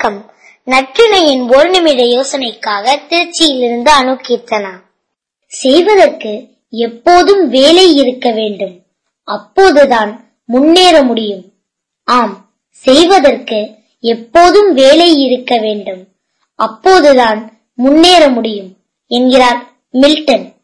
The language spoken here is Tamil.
வணக்கம். நற்றினையின் ஒரு நிமிட யோசனைக்காக திருச்சியிலிருந்து அணுகீர்த்தனா செய்வதற்கு எப்போதும் வேலை இருக்க வேண்டும். அப்போதுதான் முன்னேற முடியும். ஆம் செய்வதற்கு எப்போதும் வேலை இருக்க வேண்டும். அப்போதுதான் முன்னேற முடியும் என்கிறார் மில்டன்.